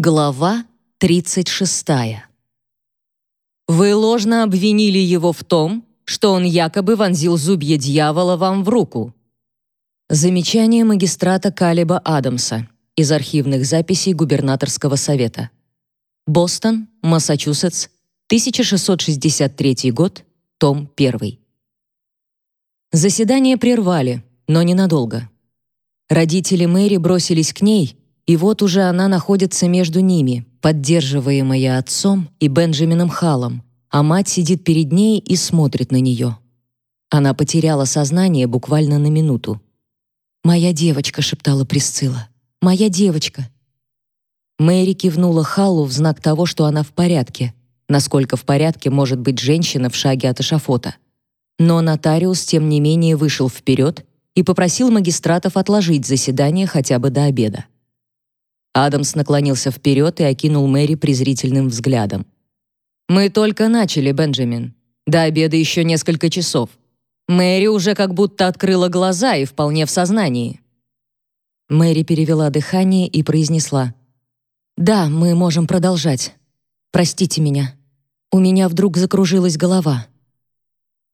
Глава 36. Вы ложно обвинили его в том, что он якобы вонзил зубья дьявола вам в руку. Замечание магистрата Калиба Адамса из архивных записей губернаторского совета. Бостон, Массачусетс, 1663 год, том 1. Заседание прервали, но ненадолго. Родители Мэри бросились к ней, и вот уже она находится между ними, поддерживаемая отцом и Бенджамином Халлом, а мать сидит перед ней и смотрит на нее. Она потеряла сознание буквально на минуту. «Моя девочка», — шептала Присцилла. «Моя девочка». Мэри кивнула Халлу в знак того, что она в порядке, насколько в порядке может быть женщина в шаге от эшафота. Но нотариус, тем не менее, вышел вперед и попросил магистратов отложить заседание хотя бы до обеда. Адамс наклонился вперед и окинул Мэри презрительным взглядом. «Мы только начали, Бенджамин. До обеда еще несколько часов. Мэри уже как будто открыла глаза и вполне в сознании». Мэри перевела дыхание и произнесла. «Да, мы можем продолжать. Простите меня. У меня вдруг закружилась голова».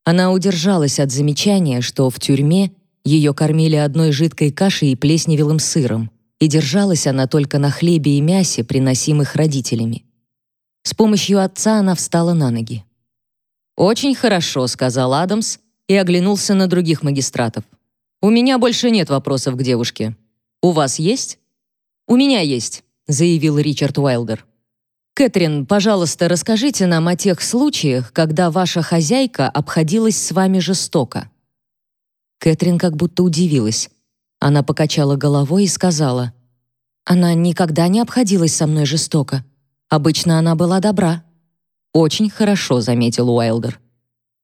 Она удержалась от замечания, что в тюрьме ее кормили одной жидкой кашей и плесневелым сыром, и держалась она только на хлебе и мясе, приносимых родителями. С помощью отца она встала на ноги. «Очень хорошо», — сказал Адамс и оглянулся на других магистратов. «У меня больше нет вопросов к девушке. У вас есть?» «У меня есть», — заявил Ричард Уайлдер. «Кэтрин, пожалуйста, расскажите нам о тех случаях, когда ваша хозяйка обходилась с вами жестоко». Кэтрин как будто удивилась. Она покачала головой и сказала, «Она никогда не обходилась со мной жестоко. Обычно она была добра». «Очень хорошо», — заметил Уайлдер.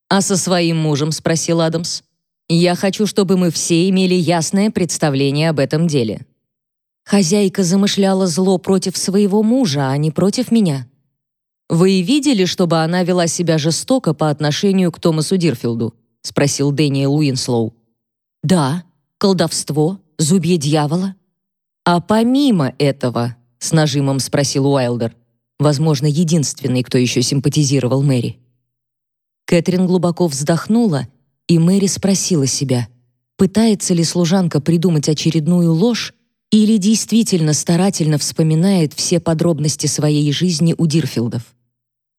«А со своим мужем?» — спросил Адамс. «Я хочу, чтобы мы все имели ясное представление об этом деле». Хозяйка замышляла зло против своего мужа, а не против меня. «Вы видели, чтобы она вела себя жестоко по отношению к Томасу Дирфилду?» — спросил Дэниел Уинслоу. «Да», колдовство, зубья дьявола? А помимо этого, с нажимом спросил Уайлдер, возможно, единственный, кто еще симпатизировал Мэри. Кэтрин глубоко вздохнула, и Мэри спросила себя, пытается ли служанка придумать очередную ложь или действительно старательно вспоминает все подробности своей жизни у Дирфилдов.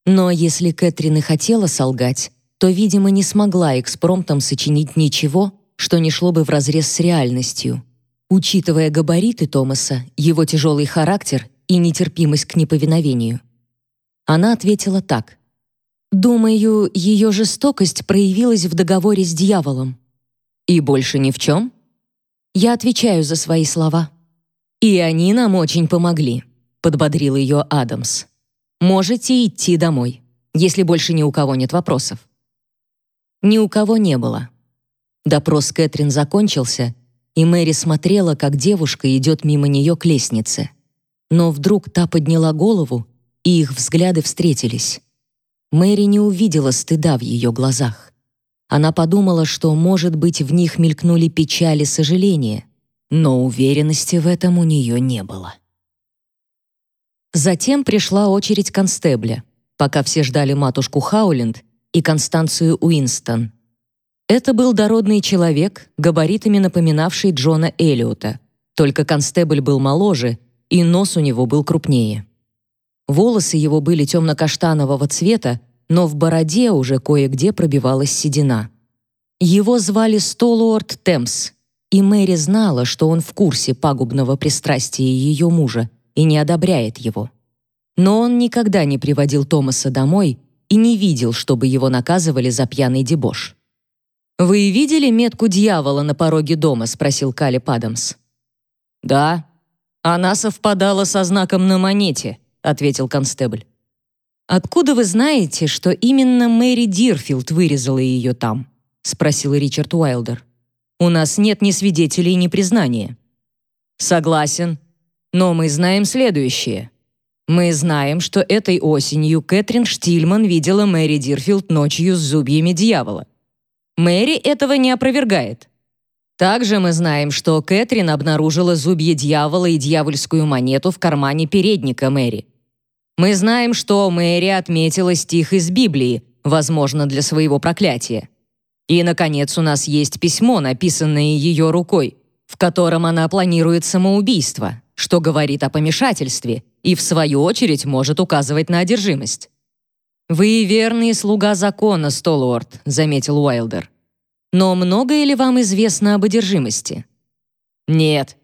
Но если Кэтрин и хотела солгать, то, видимо, не смогла экспромтом сочинить ничего, что не шло бы вразрез с реальностью. Учитывая габариты Томаса, его тяжелый характер и нетерпимость к неповиновению. Она ответила так. «Думаю, ее жестокость проявилась в договоре с дьяволом». «И больше ни в чем?» «Я отвечаю за свои слова». «И они нам очень помогли», — подбодрил ее Адамс. «Можете идти домой, если больше ни у кого нет вопросов». Ни у кого не было. Допрос Кэтрин закончился, и Мэри смотрела, как девушка идет мимо нее к лестнице. Но вдруг та подняла голову, и их взгляды встретились. Мэри не увидела стыда в ее глазах. Она подумала, что, может быть, в них мелькнули печали и сожаление, но уверенности в этом у нее не было. Затем пришла очередь констебля, пока все ждали матушку Хауленд и Констанцию Уинстон — это был дородный человек, габаритами напоминавший Джона Эллиота, только констебль был моложе, и нос у него был крупнее. Волосы его были темно-каштанового цвета, но в бороде уже кое-где пробивалась седина. Его звали Столуорт Темс, и Мэри знала, что он в курсе пагубного пристрастия ее мужа и не одобряет его. Но он никогда не приводил Томаса домой и не видел, чтобы его наказывали за пьяный дебош. «Вы видели метку дьявола на пороге дома?» — спросил Калеб Адамс. «Да. Она совпадала со знаком на монете», — ответил констебль. «Откуда вы знаете, что именно Мэри Дирфилд вырезала ее там?» — спросил Ричард Уайлдер. «У нас нет ни свидетелей, ни признания». «Согласен. Но мы знаем следующее. Мы знаем, что этой осенью Кэтрин Штильман видела Мэри Дирфилд ночью с зубьями дьявола. Мэри этого не опровергает. Также мы знаем, что Кэтрин обнаружила зубья дьявола и дьявольскую монету в кармане передника Мэри. Мы знаем, что Мэри отметила стих из Библии, возможно, для своего проклятия. И, наконец, у нас есть письмо, написанное ее рукой, в котором она планирует самоубийство, что говорит о помешательстве и, в свою очередь, может указывать на одержимость. «Вы верный слуга закона, Столуорд», — заметил Уайлдер. Но многое ли вам известно об одержимости? Нет.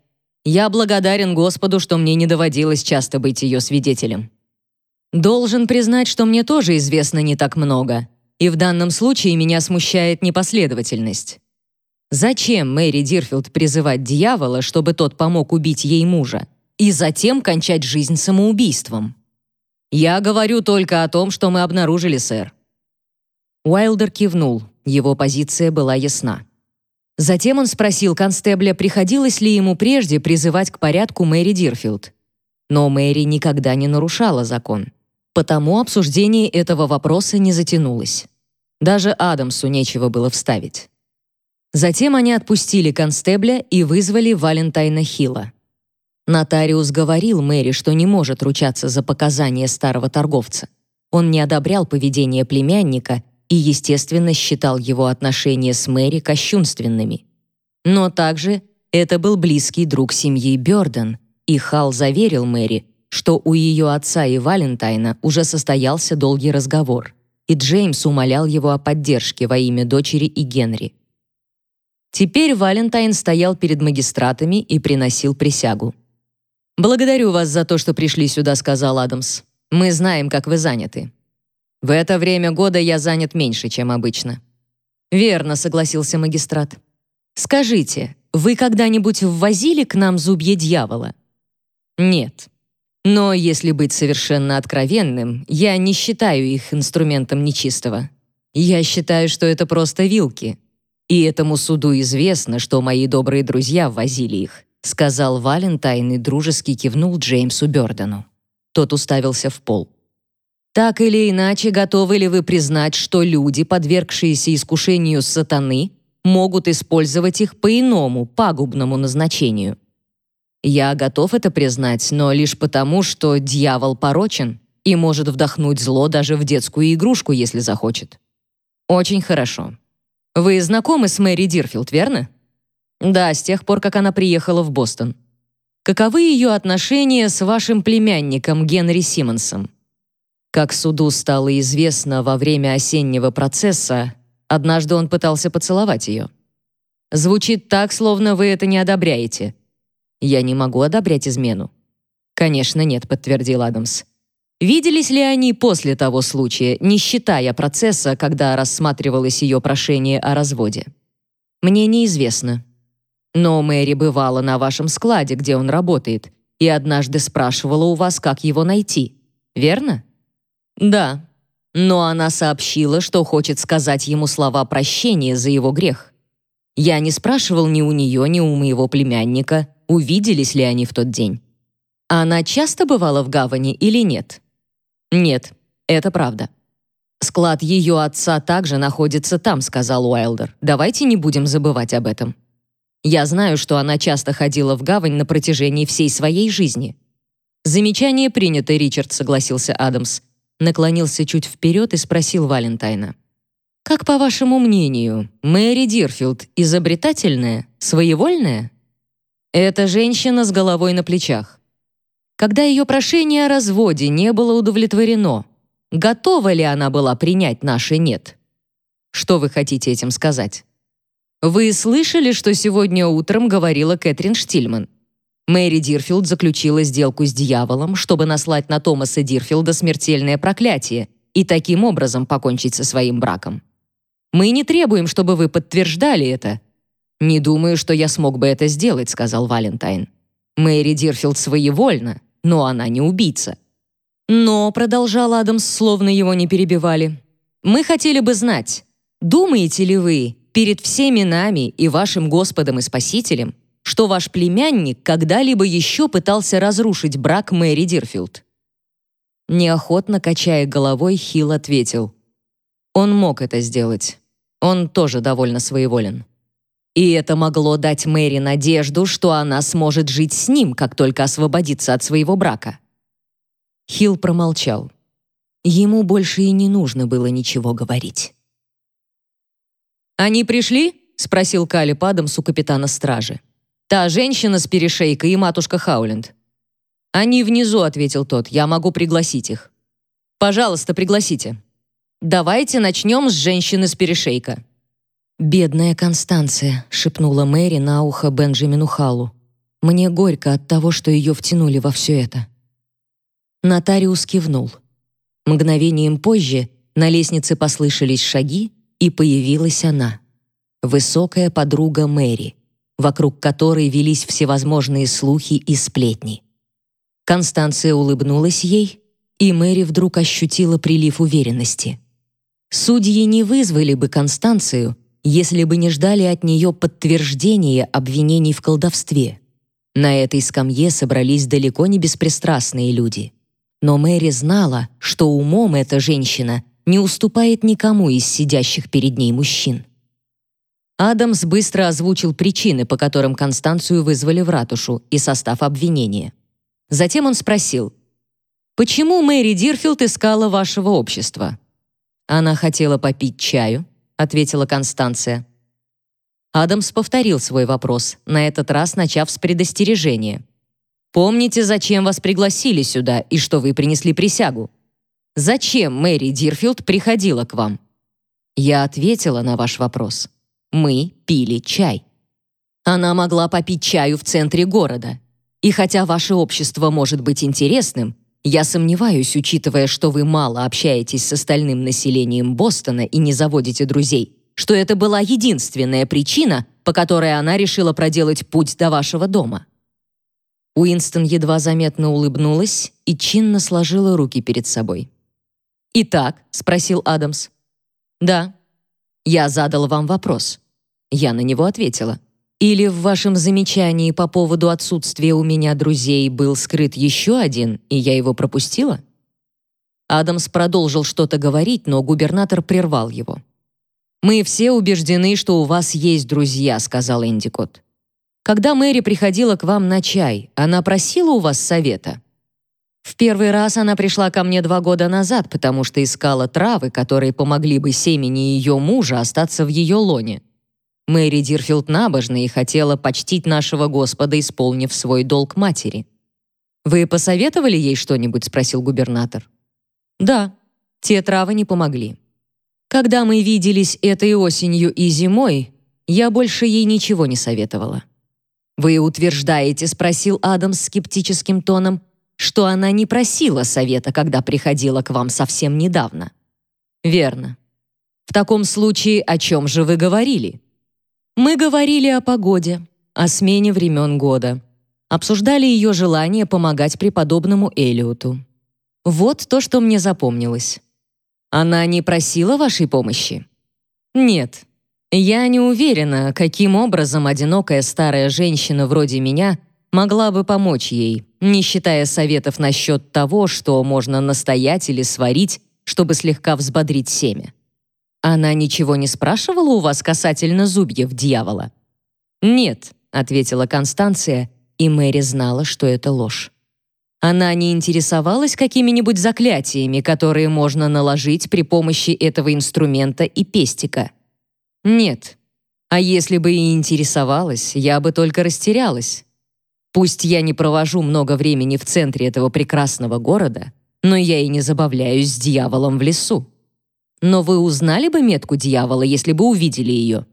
Я благодарен Господу, что мне не доводилось часто быть ее свидетелем. Должен признать, что мне тоже известно не так много, и в данном случае меня смущает непоследовательность. Зачем Мэри Дирфилд призывать дьявола, чтобы тот помог убить ей мужа, и затем кончать жизнь самоубийством? Я говорю только о том, что мы обнаружили, сэр. Уайлдер кивнул. Его позиция была ясна. Затем он спросил констебля, приходилось ли ему прежде призывать к порядку Мэри Дирфилд. Но Мэри никогда не нарушала закон. Потому обсуждение этого вопроса не затянулось. Даже Адамсу нечего было вставить. Затем они отпустили констебля и вызвали Валентайна Хилла. Нотариус говорил Мэри, что не может ручаться за показания старого торговца. Он не одобрял поведение племянника и, естественно, считал его отношения с Мэри кощунственными. Но также это был близкий друг семьи Бёрден, и Хал заверил Мэри, что у ее отца и Валентайна уже состоялся долгий разговор, и Джеймс умолял его о поддержке во имя дочери и Генри. Теперь Валентайн стоял перед магистратами и приносил присягу. «Благодарю вас за то, что пришли сюда», — сказал Адамс. «Мы знаем, как вы заняты. В это время года я занят меньше, чем обычно. Верно, согласился магистрат. Скажите, вы когда-нибудь ввозили к нам зубья дьявола? Нет. Но если быть совершенно откровенным, я не считаю их инструментом нечистого. Я считаю, что это просто вилки. И этому суду известно, что мои добрые друзья ввозили их, сказал Валентайн и дружески кивнул Джеймсу Бёрдену. Тот уставился в пол. Так или иначе, готовы ли вы признать, что люди, подвергшиеся искушению сатаны, могут использовать их по иному, пагубному назначению? Я готов это признать, но лишь потому, что дьявол порочен и может вдохнуть зло даже в детскую игрушку, если захочет. Очень хорошо. Вы знакомы с Мэри Дирфилд, верно? Да, с тех пор, как она приехала в Бостон. Каковы ее отношения с вашим племянником Генри Симмонсом? Как суду стало известно во время осеннего процесса, однажды он пытался поцеловать ее. Звучит так, словно вы это не одобряете. Я не могу одобрять измену. Конечно, нет, подтвердил Адамс. Виделись ли они после того случая, не считая процесса, когда рассматривалось ее прошение о разводе? Мне неизвестно. Но Мэри бывала на вашем складе, где он работает, и однажды спрашивала у вас, как его найти. Верно? Да, но она сообщила, что хочет сказать ему слова прощения за его грех. Я не спрашивал ни у нее, ни у моего племянника, увиделись ли они в тот день. Она часто бывала в гавани или нет? Нет, это правда. Склад ее отца также находится там, сказал Уайлдер. Давайте не будем забывать об этом. Я знаю, что она часто ходила в гавань на протяжении всей своей жизни. Замечание принято, Ричард, согласился Адамс наклонился чуть вперед и спросил Валентайна. «Как, по вашему мнению, Мэри Дирфилд изобретательная, своевольная?» «Это женщина с головой на плечах. Когда ее прошение о разводе не было удовлетворено, готова ли она была принять наше «нет»? Что вы хотите этим сказать? Вы слышали, что сегодня утром говорила Кэтрин Штильман? Мэри Дирфилд заключила сделку с дьяволом, чтобы наслать на Томаса Дирфилда смертельное проклятие и таким образом покончить со своим браком. Мы не требуем, чтобы вы подтверждали это. Не думаю, что я смог бы это сделать, сказал Валентайн. Мэри Дирфилд своевольна, но она не убийца. Но, продолжал Адамс, словно его не перебивали, мы хотели бы знать, думаете ли вы перед всеми нами и вашим Господом и Спасителем, что ваш племянник когда-либо еще пытался разрушить брак Мэри Дирфилд. Неохотно качая головой, Хилл ответил. Он мог это сделать. Он тоже довольно своеволен. И это могло дать Мэри надежду, что она сможет жить с ним, как только освободится от своего брака. Хилл промолчал. Ему больше и не нужно было ничего говорить. «Они пришли?» — спросил Калиб Адамс у капитана стражи. «Та женщина с перешейкой и матушка Хауленд». «Они внизу», — ответил тот. «Я могу пригласить их». «Пожалуйста, пригласите». «Давайте начнем с женщины с перешейка». «Бедная Констанция», — шепнула Мэри на ухо Бенджамину Халлу. «Мне горько от того, что ее втянули во все это». Нотариус кивнул. Мгновением позже на лестнице послышались шаги, и появилась она. Высокая подруга Мэри, вокруг которой велись всевозможные слухи и сплетни. Констанция улыбнулась ей, и Мэри вдруг ощутила прилив уверенности. Судьи не вызвали бы Констанцию, если бы не ждали от нее подтверждения обвинений в колдовстве. На этой скамье собрались далеко не беспристрастные люди. Но Мэри знала, что умом эта женщина не уступает никому из сидящих перед ней мужчин. Адамс быстро озвучил причины, по которым Констанцию вызвали в ратушу, и состав обвинения. Затем он спросил, «Почему Мэри Дирфилд искала вашего общества?» «Она хотела попить чаю», — ответила Констанция. Адамс повторил свой вопрос, на этот раз начав с предостережения. «Помните, зачем вас пригласили сюда и что вы принесли присягу? Зачем Мэри Дирфилд приходила к вам?» Я ответила на ваш вопрос. Мы пили чай. Она могла попить чаю в центре города. И хотя ваше общество может быть интересным, я сомневаюсь, учитывая, что вы мало общаетесь с остальным населением Бостона и не заводите друзей, что это была единственная причина, по которой она решила проделать путь до вашего дома. Уинстон едва заметно улыбнулась и чинно сложила руки перед собой. «Итак?» — спросил Адамс. «Да. Я задал вам вопрос». Я на него ответила. Или в вашем замечании по поводу отсутствия у меня друзей был скрыт еще один, и я его пропустила? Адамс продолжил что-то говорить, но губернатор прервал его. «Мы все убеждены, что у вас есть друзья», — сказал Эндикот. «Когда Мэри приходила к вам на чай, она просила у вас совета?» В первый раз она пришла ко мне два года назад, потому что искала травы, которые помогли бы семени ее мужа остаться в ее лоне. Мэри Дирфилд набожна и хотела почтить нашего Господа, исполнив свой долг матери. «Вы посоветовали ей что-нибудь?» — спросил губернатор. «Да, те травы не помогли. Когда мы виделись этой осенью и зимой, я больше ей ничего не советовала». «Вы утверждаете?» — спросил Адам скептическим тоном, что она не просила совета, когда приходила к вам совсем недавно. «Верно. В таком случае о чем же вы говорили?» Мы говорили о погоде, о смене времен года. Обсуждали ее желание помогать преподобному Элиоту. Вот то, что мне запомнилось. Она не просила вашей помощи? Нет. Я не уверена, каким образом одинокая старая женщина вроде меня могла бы помочь ей, не считая советов насчет того, что можно настоять или сварить, чтобы слегка взбодрить семя. Она ничего не спрашивала у вас касательно зубьев дьявола? Нет, ответила Констанция, и Мэри знала, что это ложь. Она не интересовалась какими-нибудь заклятиями, которые можно наложить при помощи этого инструмента и пестика. Нет. А если бы и интересовалась, я бы только растерялась. Пусть я не провожу много времени в центре этого прекрасного города, но я и не забавляюсь с дьяволом в лесу. Но вы узнали бы метку дьявола, если бы увидели ее?»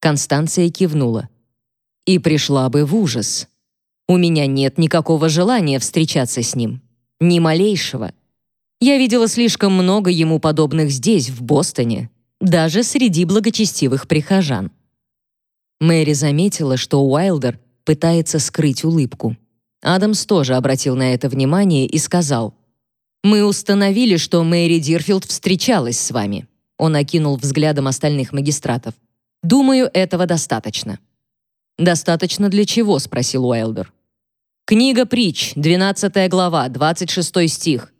Констанция кивнула. «И пришла бы в ужас. У меня нет никакого желания встречаться с ним. Ни малейшего. Я видела слишком много ему подобных здесь, в Бостоне, даже среди благочестивых прихожан». Мэри заметила, что Уайлдер пытается скрыть улыбку. Адамс тоже обратил на это внимание и сказал — мы установили, что Мэри Дирфилд встречалась с вами. Он окинул взглядом остальных магистратов. Думаю, этого достаточно. Достаточно для чего? спросил Уайлдер. Книга Притч, 12 глава, 26 стих.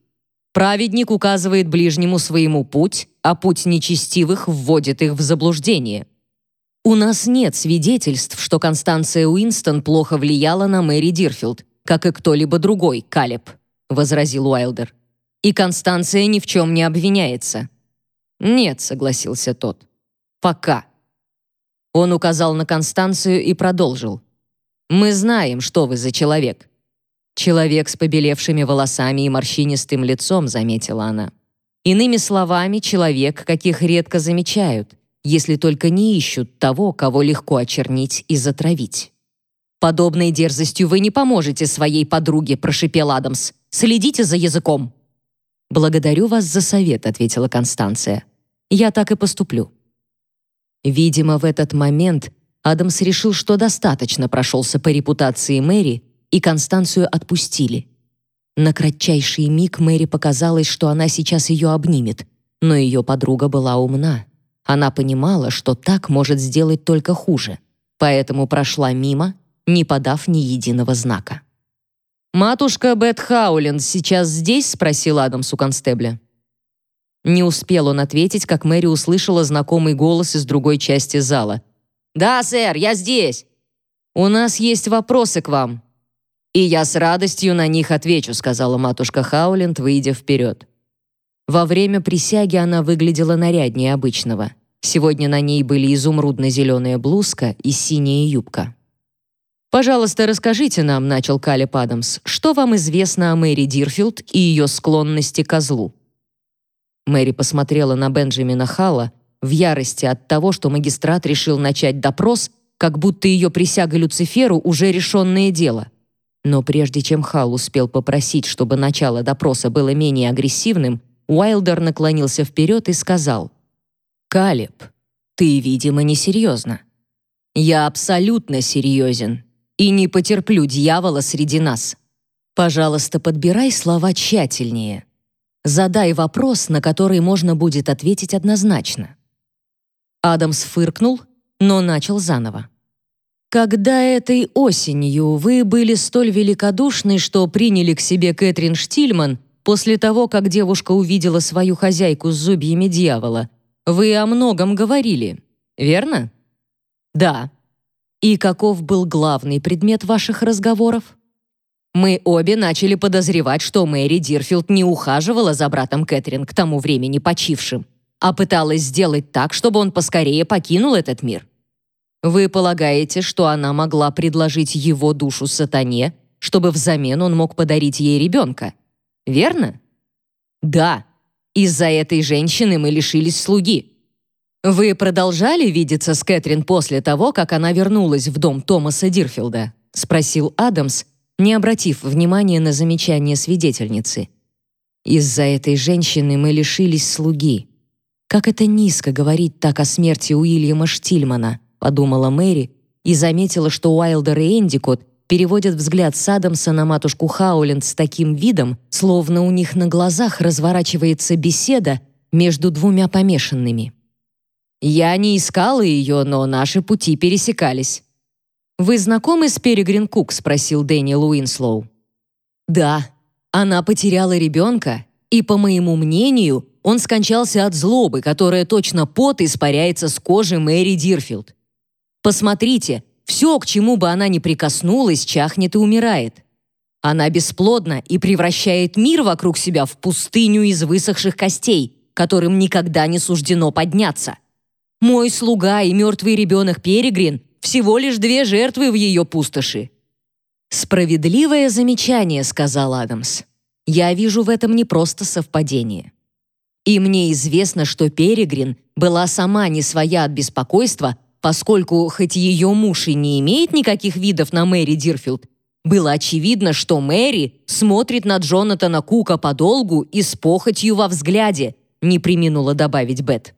Праведник указывает ближнему своему путь, а путь нечестивых вводит их в заблуждение. «У нас нет свидетельств, что Констанция Уинстон плохо влияла на Мэри Дирфилд, как и кто-либо другой, Калеб», — возразил Уайлдер. «И Констанция ни в чем не обвиняется». «Нет», — согласился тот. «Пока». Он указал на Констанцию и продолжил. «Мы знаем, что вы за человек». «Человек с побелевшими волосами и морщинистым лицом», — заметила она. «Иными словами, человек, каких редко замечают, если только не ищут того, кого легко очернить и затравить». «Подобной дерзостью вы не поможете своей подруге», — прошипел Адамс. «Следите за языком». «Благодарю вас за совет», — ответила Констанция. «Я так и поступлю». Видимо, в этот момент Адамс решил, что достаточно прошелся по репутации Мэри, и Констанцию отпустили. На кратчайший миг Мэри показалось, что она сейчас ее обнимет, но ее подруга была умна. Она понимала, что так может сделать только хуже, поэтому прошла мимо, не подав ни единого знака. «Матушка Бет Хауленд сейчас здесь?» — спросил Адамс у констебля. Не успел он ответить, как Мэри услышала знакомый голос из другой части зала. «Да, сэр, я здесь!» «У нас есть вопросы к вам». «И я с радостью на них отвечу», сказала матушка Хауленд, выйдя вперед. Во время присяги она выглядела наряднее обычного. Сегодня на ней были изумрудно-зеленая блузка и синяя юбка. «Пожалуйста, расскажите нам», — начал Калеб Адамс, «что вам известно о Мэри Дирфилд и ее склонности к козлу?» Мэри посмотрела на Бенджамина Халла в ярости от того, что магистрат решил начать допрос, как будто ее присяга Люциферу уже решенное дело. Но прежде чем Халл успел попросить, чтобы начало допроса было менее агрессивным, Уайлдер наклонился вперед и сказал, «Калеб, ты, видимо, несерьезно». «Я абсолютно серьезен и не потерплю дьявола среди нас. Пожалуйста, подбирай слова тщательнее. Задай вопрос, на который можно будет ответить однозначно. Адамс фыркнул, но начал заново. Когда этой осенью вы были столь великодушны, что приняли к себе Кэтрин Штильман после того, как девушка увидела свою хозяйку с зубьями дьявола, вы о многом говорили, верно? Да. И каков был главный предмет ваших разговоров? Мы обе начали подозревать, что Мэри Дирфилд не ухаживала за братом Кэтрин к тому времени почившим, а пыталась сделать так, чтобы он поскорее покинул этот мир. Вы полагаете, что она могла предложить его душу сатане, чтобы взамен он мог подарить ей ребенка? Верно? Да. Из-за этой женщины мы лишились слуги. Вы продолжали видеться с Кэтрин после того, как она вернулась в дом Томаса Дирфилда? спросил Адамс, не обратив внимания на замечание свидетельницы. «Из-за этой женщины мы лишились слуги. Как это низко говорить так о смерти Уильяма Штильмана», подумала Мэри и заметила, что Уайлдер и Эндикот переводят взгляд с Адамса на матушку Хауленд с таким видом, словно у них на глазах разворачивается беседа между двумя помешанными. «Я не искала ее, но наши пути пересекались. «Вы знакомы с Перегрин Кук?» — спросил Дэниел Уинслоу. «Да, она потеряла ребенка, и, по моему мнению, он скончался от злобы, которая точно пот испаряется с кожи Мэри Дирфилд. Посмотрите, все, к чему бы она ни прикоснулась, чахнет и умирает. Она бесплодна и превращает мир вокруг себя в пустыню из высохших костей, которым никогда не суждено подняться. Мой слуга и мертвый ребенок Перегрин всего лишь две жертвы в ее пустоши». «Справедливое замечание», — сказал Адамс. «Я вижу в этом не просто совпадение. И мне известно, что Перегрин была сама не своя от беспокойства, поскольку, хоть ее муж и не имеет никаких видов на Мэри Дирфилд, было очевидно, что Мэри смотрит на Джонатана Кука подолгу и с похотью во взгляде, не приминула добавить Бет.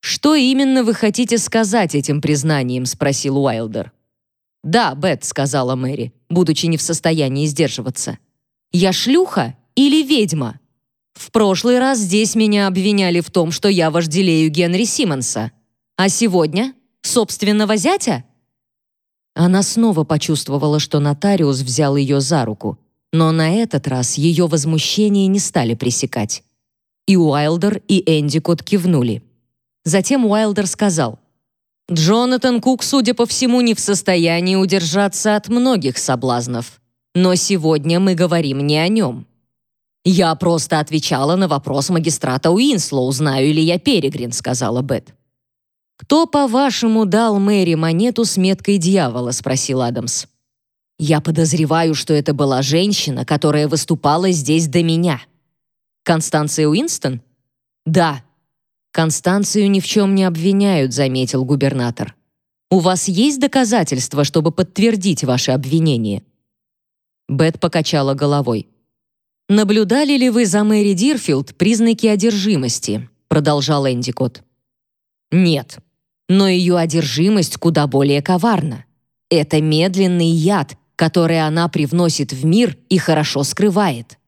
«Что именно вы хотите сказать этим признанием?» — спросил Уайлдер. «Да, Бет», — сказала Мэри, будучи не в состоянии сдерживаться. «Я шлюха или ведьма? В прошлый раз здесь меня обвиняли в том, что я вожделею Генри Симмонса. А сегодня? Собственного зятя?» Она снова почувствовала, что нотариус взял ее за руку, но на этот раз ее возмущение не стали пресекать. И Уайлдер, и Эндикот кивнули. Затем Уайлдер сказал, Джонатан Кук, судя по всему, не в состоянии удержаться от многих соблазнов. Но сегодня мы говорим не о нем. «Я просто отвечала на вопрос магистрата Уинслоу, знаю ли я Перегрин», — сказала Бет. «Кто, по-вашему, дал Мэри монету с меткой дьявола?» — спросил Адамс. «Я подозреваю, что это была женщина, которая выступала здесь до меня». «Констанция Уинстон?» «Да». «Констанцию ни в чем не обвиняют», — заметил губернатор. «У вас есть доказательства, чтобы подтвердить ваше обвинение?» Бет покачала головой. «Наблюдали ли вы за Мэри Дирфилд признаки одержимости?» продолжал Эндикот. «Нет, но ее одержимость куда более коварна. Это медленный яд, который она привносит в мир и хорошо скрывает».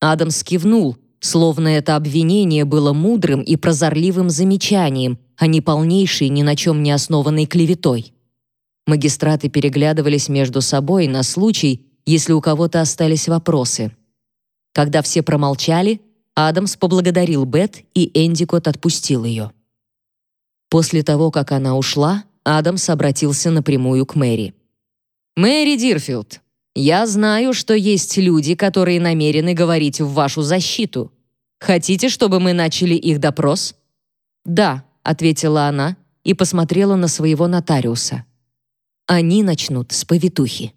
Адамс кивнул, словно это обвинение было мудрым и прозорливым замечанием, а не полнейшей ни на чем не основанной клеветой. Магистраты переглядывались между собой на случай, если у кого-то остались вопросы. Когда все промолчали, Адамс поблагодарил Бет, и Эндикот отпустил ее. После того, как она ушла, Адамс обратился напрямую к Мэри. «Мэри Дирфилд, я знаю, что есть люди, которые намерены говорить в вашу защиту. Хотите, чтобы мы начали их допрос?» «Да», — ответила она и посмотрела на своего нотариуса. «Они начнут с повитухи».